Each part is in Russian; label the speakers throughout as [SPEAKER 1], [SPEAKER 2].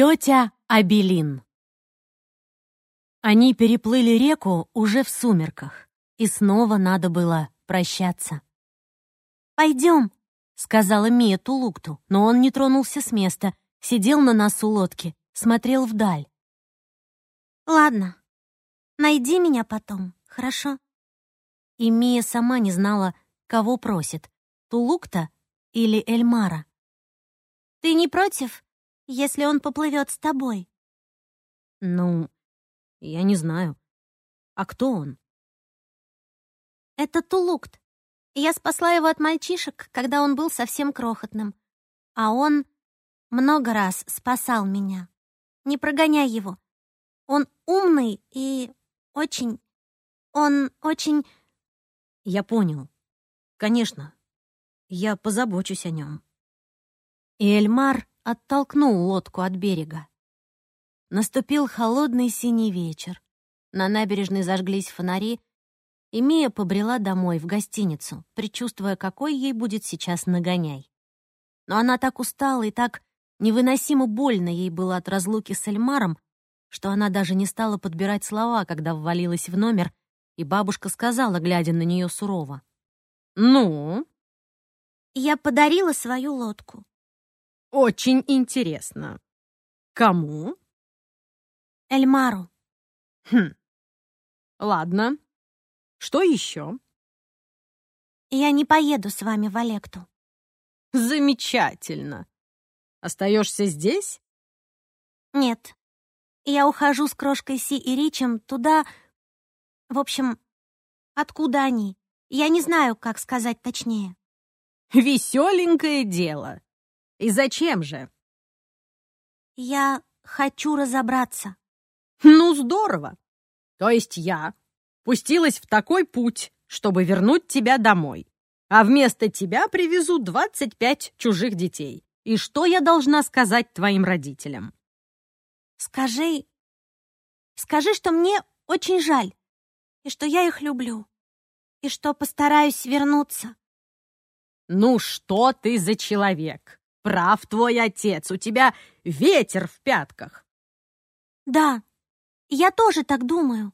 [SPEAKER 1] Тетя Абелин Они переплыли реку уже в сумерках, и снова надо было прощаться. «Пойдем», — сказала Мия Тулукту, но он не тронулся с места, сидел на носу лодки, смотрел вдаль. «Ладно, найди меня потом, хорошо?» И Мия сама не знала, кого просит — Тулукта или Эльмара. «Ты не против, если он поплывет с тобой?» «Ну, я не знаю. А кто он?» «Это Тулукт. Я спасла его от мальчишек, когда он был совсем крохотным. А он много раз спасал меня. Не прогоняй его. Он умный и очень... Он очень...» «Я понял. Конечно. Я позабочусь о нем». И Эльмар оттолкнул лодку от берега. Наступил холодный синий вечер. На набережной зажглись фонари, и Мия побрела домой, в гостиницу, предчувствуя, какой ей будет сейчас нагоняй. Но она так устала и так невыносимо больно ей было от разлуки с Эльмаром, что она даже не стала подбирать слова, когда ввалилась в номер, и бабушка сказала, глядя на нее сурово. «Ну?» «Я подарила свою лодку.
[SPEAKER 2] Очень интересно. Кому?
[SPEAKER 1] Эльмару.
[SPEAKER 2] Хм. Ладно. Что еще?
[SPEAKER 1] Я не поеду с вами в Олекту.
[SPEAKER 2] Замечательно. Остаешься здесь?
[SPEAKER 1] Нет. Я ухожу с крошкой Си и Ричем туда... В общем, откуда они? Я не знаю, как сказать точнее.
[SPEAKER 2] Веселенькое дело. И зачем же?
[SPEAKER 1] Я хочу разобраться.
[SPEAKER 2] Ну, здорово. То есть я пустилась в такой путь, чтобы вернуть тебя домой. А вместо тебя привезу 25 чужих детей. И что я должна сказать твоим родителям?
[SPEAKER 1] Скажи... Скажи, что мне очень жаль, и что я их люблю, и что постараюсь вернуться.
[SPEAKER 2] Ну что ты за человек? Прав твой отец, у тебя ветер в пятках.
[SPEAKER 1] Да, я тоже так думаю.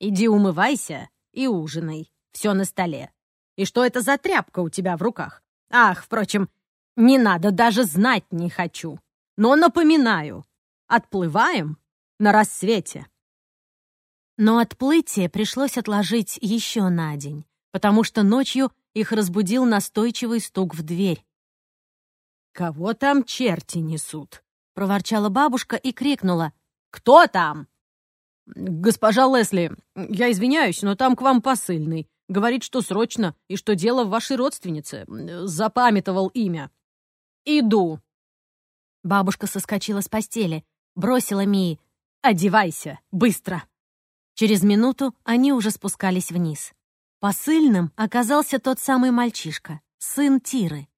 [SPEAKER 2] Иди умывайся и ужинай. Все на столе. И что это за тряпка у тебя в руках? Ах, впрочем, не надо, даже знать не хочу. Но напоминаю, отплываем на рассвете.
[SPEAKER 1] Но отплытие пришлось отложить еще на день, потому что ночью их разбудил настойчивый стук в дверь.
[SPEAKER 2] «Кого там черти несут?»
[SPEAKER 1] — проворчала бабушка и крикнула.
[SPEAKER 2] «Кто там?» «Госпожа Лесли, я извиняюсь, но там к вам посыльный. Говорит, что срочно, и что дело в вашей родственнице. Запамятовал имя. Иду».
[SPEAKER 1] Бабушка соскочила с постели, бросила Мии.
[SPEAKER 2] «Одевайся, быстро!»
[SPEAKER 1] Через минуту они уже спускались вниз. Посыльным оказался тот самый мальчишка, сын Тиры.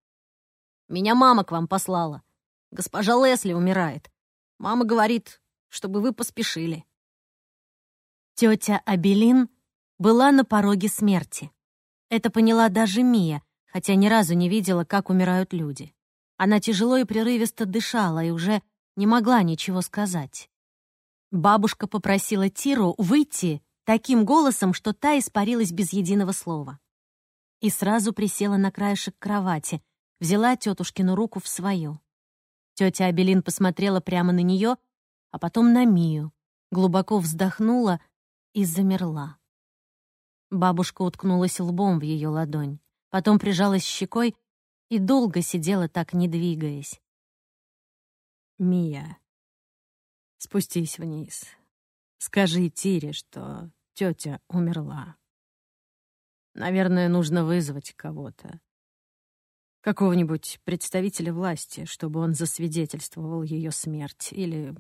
[SPEAKER 2] Меня мама к вам послала. Госпожа Лесли умирает. Мама говорит, чтобы вы поспешили».
[SPEAKER 1] Тетя Абелин была на пороге смерти. Это поняла даже Мия, хотя ни разу не видела, как умирают люди. Она тяжело и прерывисто дышала и уже не могла ничего сказать. Бабушка попросила Тиру выйти таким голосом, что та испарилась без единого слова. И сразу присела на краешек кровати, взяла тетушкину руку в свою. Тетя Абелин посмотрела прямо на нее, а потом на Мию, глубоко вздохнула и замерла. Бабушка уткнулась лбом в ее ладонь, потом прижалась щекой и долго сидела так, не двигаясь.
[SPEAKER 2] «Мия, спустись вниз. Скажи Тире, что тетя умерла. Наверное, нужно вызвать кого-то какого-нибудь представителя власти, чтобы он засвидетельствовал ее смерть, или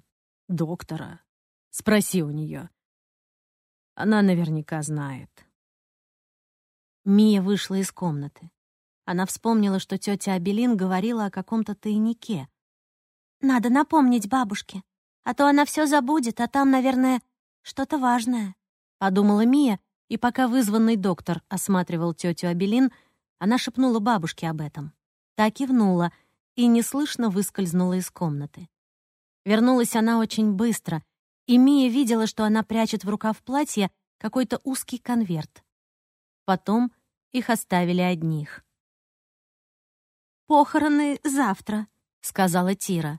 [SPEAKER 2] доктора. Спроси у нее. Она наверняка знает.
[SPEAKER 1] Мия вышла из комнаты. Она вспомнила, что тетя Абелин говорила о каком-то тайнике. «Надо напомнить бабушке, а то она все забудет, а там, наверное, что-то важное», — подумала Мия, и пока вызванный доктор осматривал тетю Абелин, она шепнула бабушке об этом. Та кивнула и неслышно выскользнула из комнаты. Вернулась она очень быстро, и Мия видела, что она прячет в рукав платья какой-то узкий конверт. Потом их оставили одних.
[SPEAKER 3] «Похороны завтра», — сказала Тира.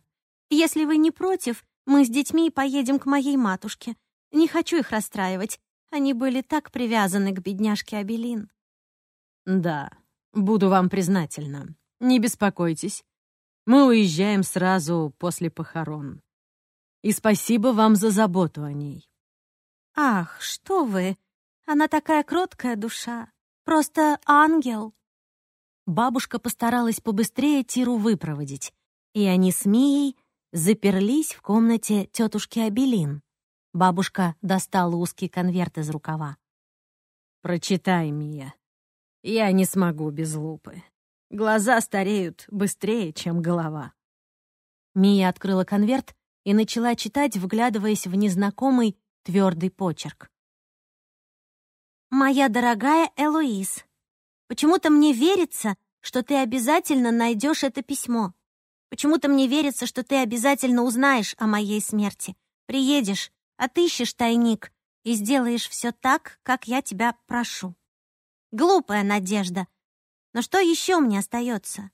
[SPEAKER 3] «Если вы не против, мы с детьми поедем к моей матушке. Не хочу их расстраивать. Они были так привязаны к бедняжке Абелин».
[SPEAKER 2] «Да, буду вам признательна. Не беспокойтесь. Мы уезжаем сразу после похорон. И спасибо вам за заботу о ней».
[SPEAKER 3] «Ах, что вы! Она такая кроткая душа. Просто ангел».
[SPEAKER 1] Бабушка постаралась побыстрее Тиру выпроводить, и они с Мией заперлись в комнате тетушки Абелин. Бабушка достала узкий конверт из рукава.
[SPEAKER 2] «Прочитай, Мия. Я не смогу без лупы. Глаза стареют быстрее, чем голова».
[SPEAKER 1] Мия открыла конверт и начала читать, вглядываясь в незнакомый твердый почерк.
[SPEAKER 3] «Моя дорогая Элоиз, почему-то мне верится, что ты обязательно найдешь это письмо. Почему-то мне верится, что ты обязательно узнаешь о моей смерти. Приедешь, отыщешь тайник и сделаешь все так, как я тебя прошу. Глупая надежда. Но что еще мне остается?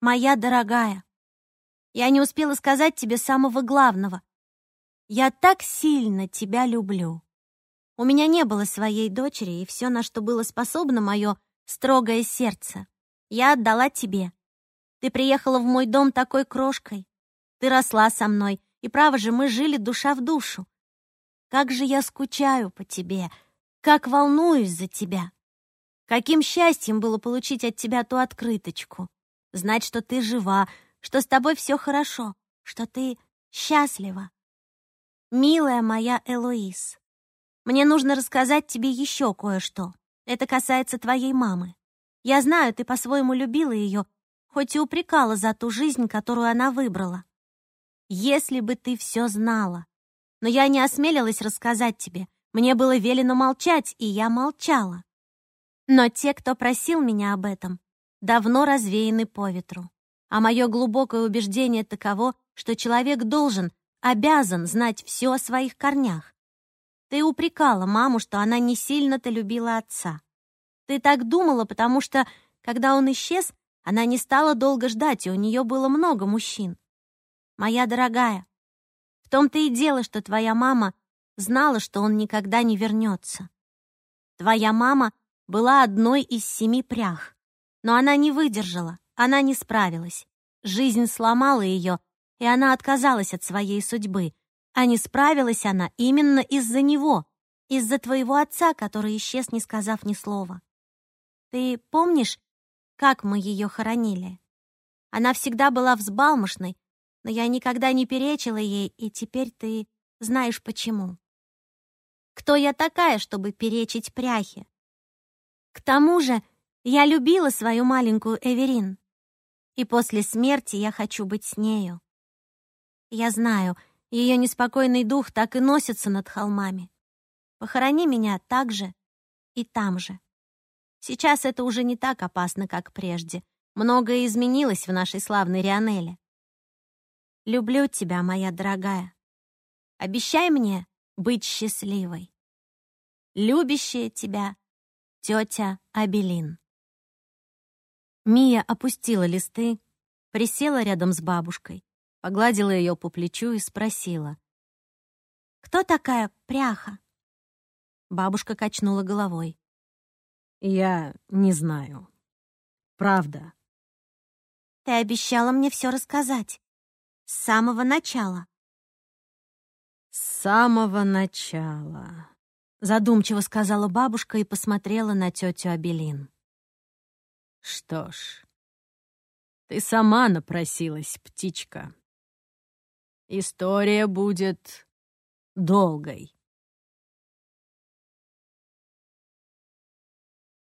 [SPEAKER 3] Моя дорогая, я не успела сказать тебе самого главного. Я так сильно тебя люблю. У меня не было своей дочери, и все, на что было способно мое строгое сердце, я отдала тебе. Ты приехала в мой дом такой крошкой. Ты росла со мной, и, право же, мы жили душа в душу. Как же я скучаю по тебе, как волнуюсь за тебя. Каким счастьем было получить от тебя ту открыточку. Знать, что ты жива, что с тобой все хорошо, что ты счастлива. Милая моя Элоиз, мне нужно рассказать тебе еще кое-что. Это касается твоей мамы. Я знаю, ты по-своему любила ее хоть и упрекала за ту жизнь, которую она выбрала. Если бы ты все знала. Но я не осмелилась рассказать тебе. Мне было велено молчать, и я молчала. Но те, кто просил меня об этом, давно развеяны по ветру. А мое глубокое убеждение таково, что человек должен, обязан знать все о своих корнях. Ты упрекала маму, что она не сильно-то любила отца. Ты так думала, потому что, когда он исчез, она не стала долго ждать, и у нее было много мужчин. Моя дорогая, в том-то и дело, что твоя мама знала, что он никогда не вернется. Твоя мама была одной из семи прях, но она не выдержала, она не справилась. Жизнь сломала ее, и она отказалась от своей судьбы. А не справилась она именно из-за него, из-за твоего отца, который исчез, не сказав ни слова. Ты помнишь, как мы ее хоронили. Она всегда была взбалмошной, но я никогда не перечила ей, и теперь ты знаешь почему. Кто я такая, чтобы перечить пряхе? К тому же я любила свою маленькую Эверин, и после смерти я хочу быть с нею. Я знаю, ее неспокойный дух так и носится над холмами. Похорони меня так же и там же. Сейчас это уже не так опасно, как прежде. Многое изменилось в нашей славной Рионеле. Люблю тебя, моя дорогая. Обещай мне быть счастливой. Любящая тебя тетя Абелин.
[SPEAKER 1] Мия опустила листы, присела рядом с бабушкой, погладила ее по плечу и спросила.
[SPEAKER 3] «Кто такая пряха?»
[SPEAKER 1] Бабушка качнула головой.
[SPEAKER 2] Я не знаю. Правда.
[SPEAKER 3] Ты обещала мне все рассказать. С самого начала.
[SPEAKER 2] С самого начала.
[SPEAKER 1] Задумчиво сказала бабушка и посмотрела на тетю Абелин.
[SPEAKER 2] Что ж, ты сама напросилась, птичка. История будет долгой.